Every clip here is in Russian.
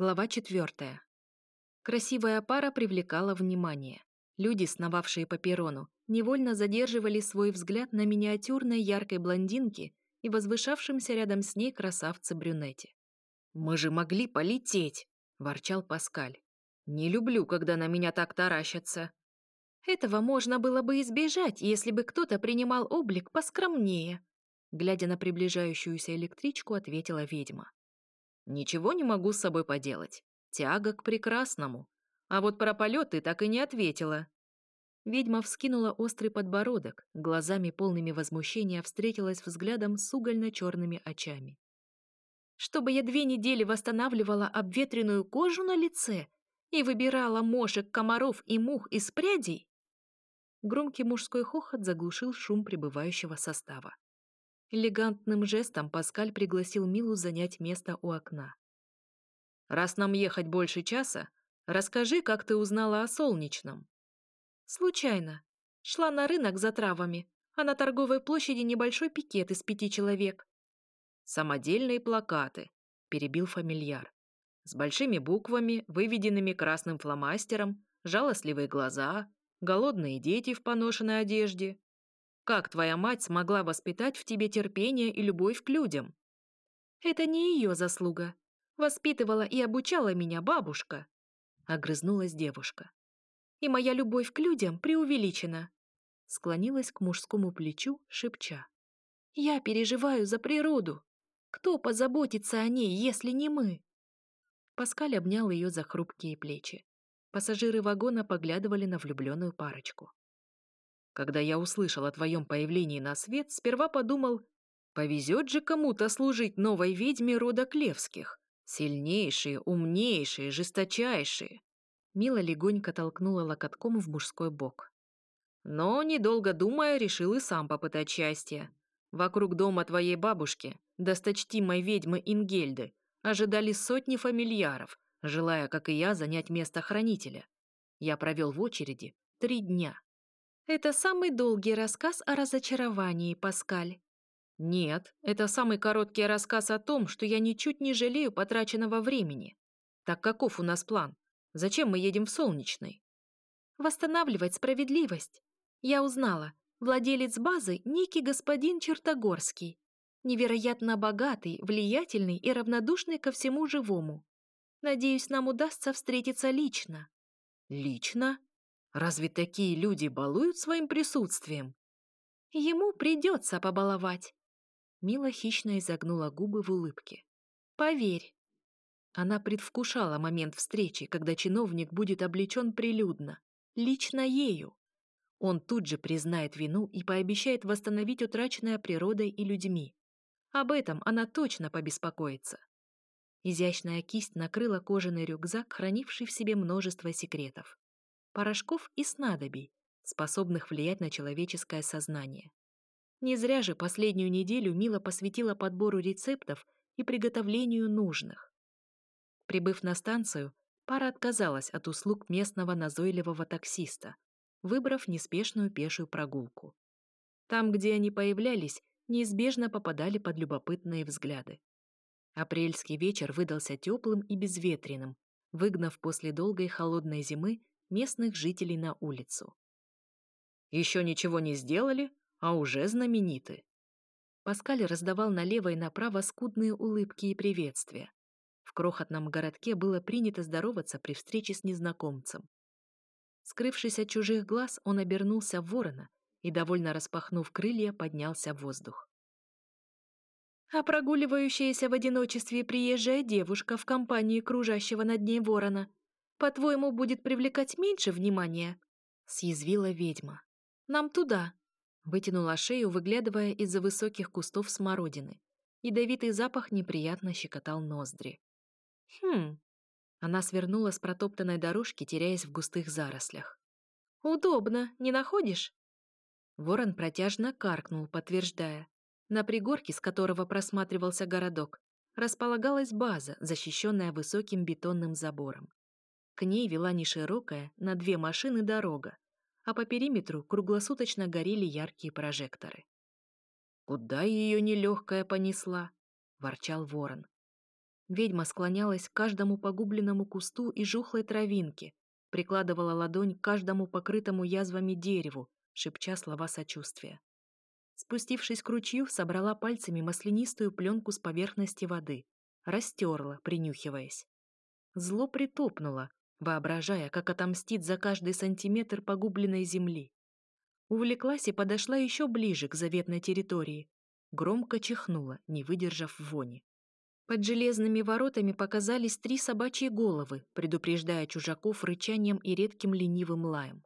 Глава четвертая. Красивая пара привлекала внимание. Люди, сновавшие по перрону, невольно задерживали свой взгляд на миниатюрной яркой блондинке и возвышавшемся рядом с ней красавце-брюнете. «Мы же могли полететь!» — ворчал Паскаль. «Не люблю, когда на меня так таращатся». «Этого можно было бы избежать, если бы кто-то принимал облик поскромнее», глядя на приближающуюся электричку, ответила ведьма. «Ничего не могу с собой поделать. Тяга к прекрасному. А вот про полет ты так и не ответила». Ведьма вскинула острый подбородок, глазами полными возмущения встретилась взглядом с угольно-черными очами. «Чтобы я две недели восстанавливала обветренную кожу на лице и выбирала мошек, комаров и мух из прядей?» Громкий мужской хохот заглушил шум прибывающего состава. Элегантным жестом Паскаль пригласил Милу занять место у окна. «Раз нам ехать больше часа, расскажи, как ты узнала о солнечном». Случайно. Шла на рынок за травами, а на торговой площади небольшой пикет из пяти человек. Самодельные плакаты, перебил фамильяр. С большими буквами, выведенными красным фломастером, жалостливые глаза, голодные дети в поношенной одежде. Как твоя мать смогла воспитать в тебе терпение и любовь к людям? Это не ее заслуга. Воспитывала и обучала меня бабушка. Огрызнулась девушка и моя любовь к людям преувеличена. Склонилась к мужскому плечу, шепча. Я переживаю за природу. Кто позаботится о ней, если не мы? Паскаль обнял ее за хрупкие плечи. Пассажиры вагона поглядывали на влюбленную парочку. Когда я услышал о твоем появлении на свет, сперва подумал, повезет же кому-то служить новой ведьме рода Клевских. Сильнейшие, умнейшие, жесточайшие. Мила легонько толкнула локотком в мужской бок. Но, недолго думая, решил и сам попытать счастье. Вокруг дома твоей бабушки, досточтимой ведьмы Ингельды, ожидали сотни фамильяров, желая, как и я, занять место хранителя. Я провел в очереди три дня. Это самый долгий рассказ о разочаровании, Паскаль. Нет, это самый короткий рассказ о том, что я ничуть не жалею потраченного времени. Так каков у нас план? Зачем мы едем в Солнечный? Восстанавливать справедливость. Я узнала. Владелец базы – некий господин Чертогорский. Невероятно богатый, влиятельный и равнодушный ко всему живому. Надеюсь, нам удастся встретиться лично. Лично? Разве такие люди балуют своим присутствием? Ему придется побаловать. Мила хищно изогнула губы в улыбке. Поверь, она предвкушала момент встречи, когда чиновник будет облечен прилюдно, лично ею. Он тут же признает вину и пообещает восстановить утраченное природой и людьми. Об этом она точно побеспокоится. Изящная кисть накрыла кожаный рюкзак, хранивший в себе множество секретов. Порошков и снадобий, способных влиять на человеческое сознание. Не зря же последнюю неделю Мила посвятила подбору рецептов и приготовлению нужных. Прибыв на станцию, пара отказалась от услуг местного назойливого таксиста, выбрав неспешную пешую прогулку. Там, где они появлялись, неизбежно попадали под любопытные взгляды. Апрельский вечер выдался теплым и безветренным, выгнав после долгой холодной зимы местных жителей на улицу. «Еще ничего не сделали, а уже знамениты». Паскаль раздавал налево и направо скудные улыбки и приветствия. В крохотном городке было принято здороваться при встрече с незнакомцем. Скрывшись от чужих глаз, он обернулся в ворона и, довольно распахнув крылья, поднялся в воздух. А прогуливающаяся в одиночестве приезжая девушка в компании кружащего над ней ворона, по-твоему, будет привлекать меньше внимания? Съязвила ведьма. Нам туда. Вытянула шею, выглядывая из-за высоких кустов смородины. Ядовитый запах неприятно щекотал ноздри. Хм. Она свернула с протоптанной дорожки, теряясь в густых зарослях. Удобно, не находишь? Ворон протяжно каркнул, подтверждая. На пригорке, с которого просматривался городок, располагалась база, защищенная высоким бетонным забором. К ней вела неширокая, на две машины дорога, а по периметру круглосуточно горели яркие прожекторы. «Куда ее нелегкая понесла?» — ворчал ворон. Ведьма склонялась к каждому погубленному кусту и жухлой травинке, прикладывала ладонь к каждому покрытому язвами дереву, шепча слова сочувствия. Спустившись к ручью, собрала пальцами маслянистую пленку с поверхности воды, растерла, принюхиваясь. Зло притопнуло, воображая, как отомстит за каждый сантиметр погубленной земли. Увлеклась и подошла еще ближе к заветной территории. Громко чихнула, не выдержав вони. Под железными воротами показались три собачьи головы, предупреждая чужаков рычанием и редким ленивым лаем.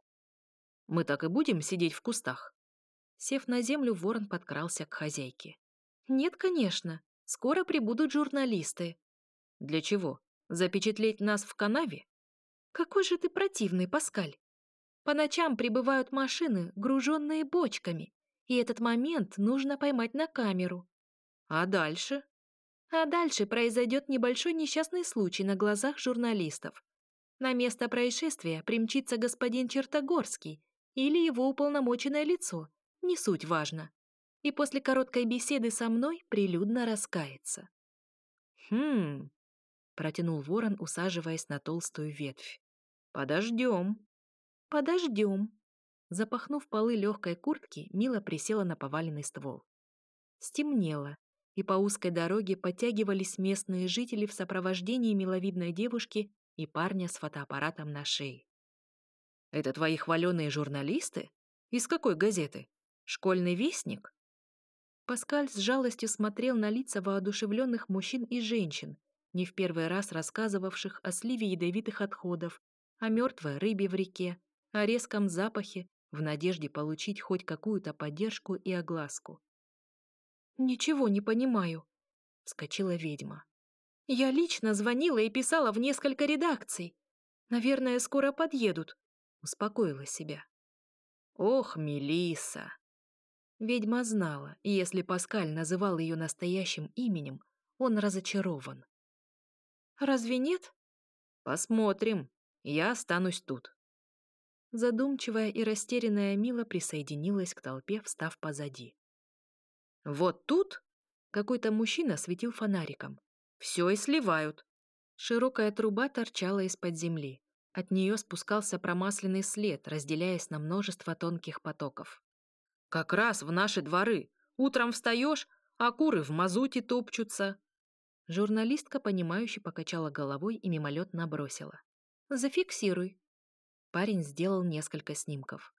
«Мы так и будем сидеть в кустах?» Сев на землю, ворон подкрался к хозяйке. «Нет, конечно. Скоро прибудут журналисты». «Для чего? Запечатлеть нас в канаве?» «Какой же ты противный, Паскаль! По ночам прибывают машины, груженные бочками, и этот момент нужно поймать на камеру». «А дальше?» А дальше произойдет небольшой несчастный случай на глазах журналистов. На место происшествия примчится господин Чертогорский или его уполномоченное лицо, не суть важно. И после короткой беседы со мной прилюдно раскается. «Хм...» — протянул ворон, усаживаясь на толстую ветвь. «Подождем». «Подождем». Запахнув полы легкой куртки, Мила присела на поваленный ствол. Стемнело, и по узкой дороге подтягивались местные жители в сопровождении миловидной девушки и парня с фотоаппаратом на шее. «Это твои хваленые журналисты? Из какой газеты? Школьный вестник?» Паскаль с жалостью смотрел на лица воодушевленных мужчин и женщин, не в первый раз рассказывавших о сливе ядовитых отходов, о мертвой рыбе в реке, о резком запахе, в надежде получить хоть какую-то поддержку и огласку. «Ничего не понимаю», — вскочила ведьма. «Я лично звонила и писала в несколько редакций. Наверное, скоро подъедут», — успокоила себя. «Ох, Мелиса! Ведьма знала, если Паскаль называл ее настоящим именем, он разочарован. «Разве нет?» «Посмотрим. Я останусь тут». Задумчивая и растерянная Мила присоединилась к толпе, встав позади. Вот тут какой-то мужчина светил фонариком. Все и сливают. Широкая труба торчала из-под земли. От нее спускался промасленный след, разделяясь на множество тонких потоков. «Как раз в наши дворы. Утром встаешь, а куры в мазуте топчутся». Журналистка, понимающе покачала головой и мимолетно бросила. «Зафиксируй». Парень сделал несколько снимков.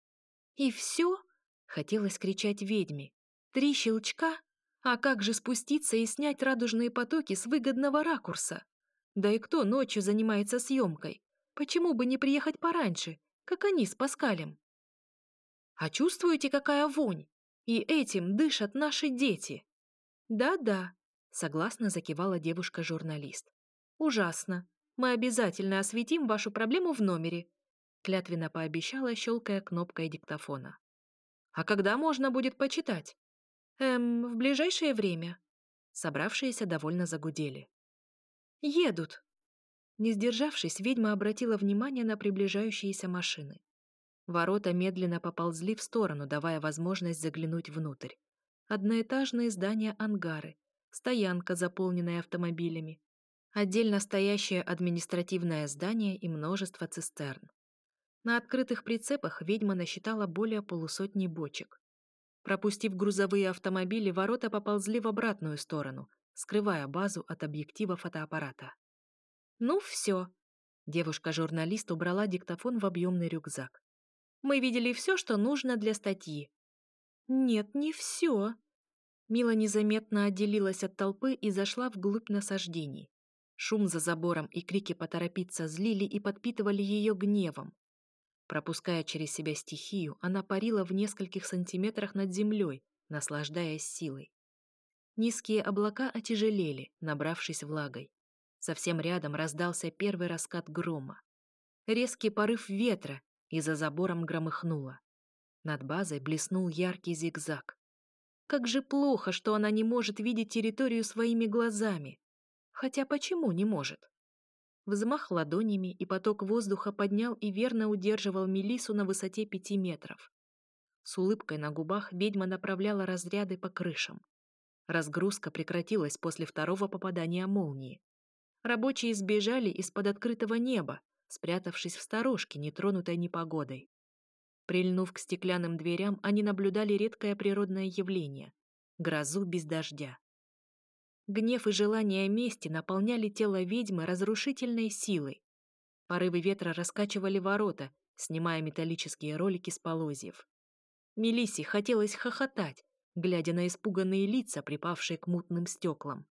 «И все?» — хотелось кричать ведьме, Три щелчка? А как же спуститься и снять радужные потоки с выгодного ракурса? Да и кто ночью занимается съемкой? Почему бы не приехать пораньше, как они с Паскалем? А чувствуете, какая вонь? И этим дышат наши дети. Да-да, согласно закивала девушка-журналист. Ужасно. Мы обязательно осветим вашу проблему в номере, клятвенно пообещала, щелкая кнопкой диктофона. А когда можно будет почитать? Эм, в ближайшее время. Собравшиеся довольно загудели. Едут. Не сдержавшись, ведьма обратила внимание на приближающиеся машины. Ворота медленно поползли в сторону, давая возможность заглянуть внутрь. Одноэтажные здания-ангары, стоянка, заполненная автомобилями, отдельно стоящее административное здание и множество цистерн. На открытых прицепах ведьма насчитала более полусотни бочек. Пропустив грузовые автомобили, ворота поползли в обратную сторону, скрывая базу от объектива фотоаппарата. «Ну все!» Девушка-журналист убрала диктофон в объемный рюкзак. «Мы видели все, что нужно для статьи». «Нет, не все!» Мила незаметно отделилась от толпы и зашла вглубь насаждений. Шум за забором и крики поторопиться злили и подпитывали ее гневом. Пропуская через себя стихию, она парила в нескольких сантиметрах над землей, наслаждаясь силой. Низкие облака отяжелели, набравшись влагой. Совсем рядом раздался первый раскат грома. Резкий порыв ветра, и за забором громыхнуло. Над базой блеснул яркий зигзаг. Как же плохо, что она не может видеть территорию своими глазами. Хотя почему не может? Взмах ладонями, и поток воздуха поднял и верно удерживал Мелису на высоте пяти метров. С улыбкой на губах ведьма направляла разряды по крышам. Разгрузка прекратилась после второго попадания молнии. Рабочие сбежали из-под открытого неба, спрятавшись в сторожке, нетронутой непогодой. Прильнув к стеклянным дверям, они наблюдали редкое природное явление — грозу без дождя. Гнев и желание мести наполняли тело ведьмы разрушительной силой. Порывы ветра раскачивали ворота, снимая металлические ролики с полозьев. Мелиссе хотелось хохотать, глядя на испуганные лица, припавшие к мутным стеклам.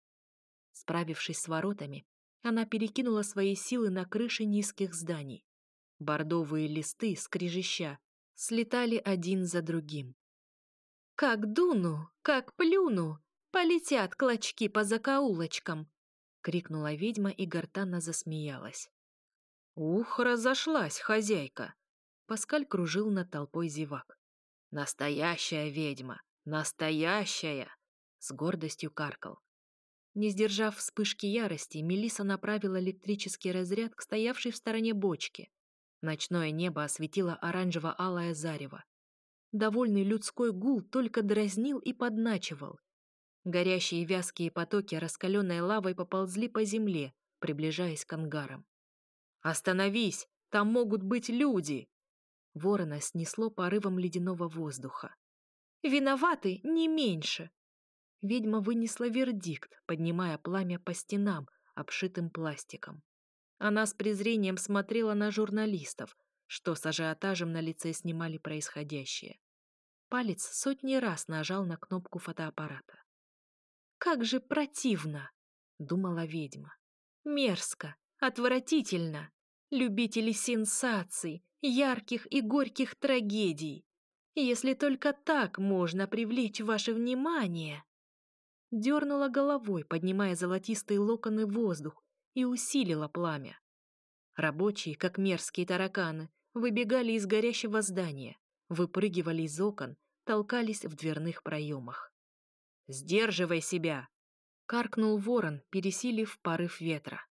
Справившись с воротами, она перекинула свои силы на крыши низких зданий. Бордовые листы, скрежеща, слетали один за другим. «Как дуну, как плюну, полетят клочки по закоулочкам!» — крикнула ведьма и гортанно засмеялась. «Ух, разошлась хозяйка!» Паскаль кружил над толпой зевак. «Настоящая ведьма! Настоящая!» С гордостью каркал. Не сдержав вспышки ярости, Мелиса направила электрический разряд к стоявшей в стороне бочке. Ночное небо осветило оранжево-алое зарево. Довольный людской гул только дразнил и подначивал. Горящие вязкие потоки раскаленной лавой поползли по земле, приближаясь к ангарам. «Остановись! Там могут быть люди!» Ворона снесло порывом ледяного воздуха. «Виноваты не меньше!» Ведьма вынесла вердикт, поднимая пламя по стенам, обшитым пластиком. Она с презрением смотрела на журналистов, что с ажиотажем на лице снимали происходящее. Палец сотни раз нажал на кнопку фотоаппарата. «Как же противно!» — думала ведьма. «Мерзко, отвратительно! Любители сенсаций, ярких и горьких трагедий! Если только так можно привлечь ваше внимание!» дернула головой, поднимая золотистые локоны в воздух, и усилила пламя. Рабочие, как мерзкие тараканы, выбегали из горящего здания, выпрыгивали из окон, толкались в дверных проемах. «Сдерживай себя!» — каркнул ворон, пересилив порыв ветра.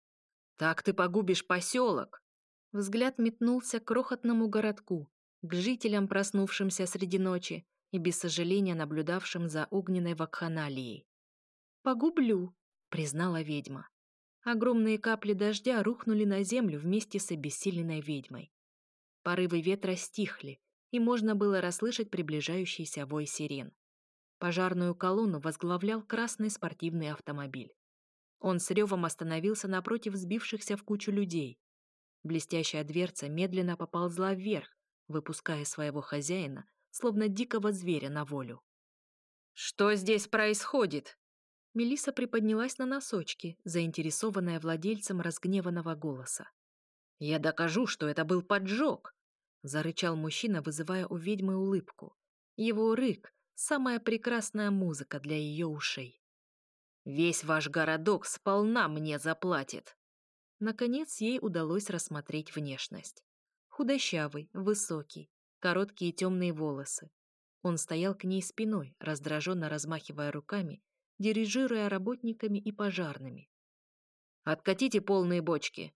«Так ты погубишь поселок!» Взгляд метнулся к крохотному городку, к жителям, проснувшимся среди ночи и без сожаления наблюдавшим за огненной вакханалией. «Погублю», — признала ведьма. Огромные капли дождя рухнули на землю вместе с обессиленной ведьмой. Порывы ветра стихли, и можно было расслышать приближающийся вой сирен. Пожарную колонну возглавлял красный спортивный автомобиль. Он с ревом остановился напротив сбившихся в кучу людей. Блестящая дверца медленно поползла вверх, выпуская своего хозяина, словно дикого зверя на волю. «Что здесь происходит?» Мелиса приподнялась на носочки, заинтересованная владельцем разгневанного голоса. «Я докажу, что это был поджог!» — зарычал мужчина, вызывая у ведьмы улыбку. Его рык — самая прекрасная музыка для ее ушей. «Весь ваш городок сполна мне заплатит!» Наконец ей удалось рассмотреть внешность. Худощавый, высокий, короткие темные волосы. Он стоял к ней спиной, раздраженно размахивая руками дирижируя работниками и пожарными. «Откатите полные бочки!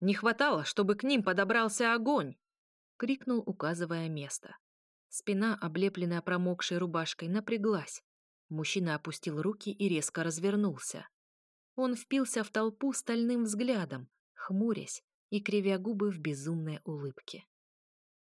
Не хватало, чтобы к ним подобрался огонь!» — крикнул, указывая место. Спина, облепленная промокшей рубашкой, напряглась. Мужчина опустил руки и резко развернулся. Он впился в толпу стальным взглядом, хмурясь и кривя губы в безумной улыбке.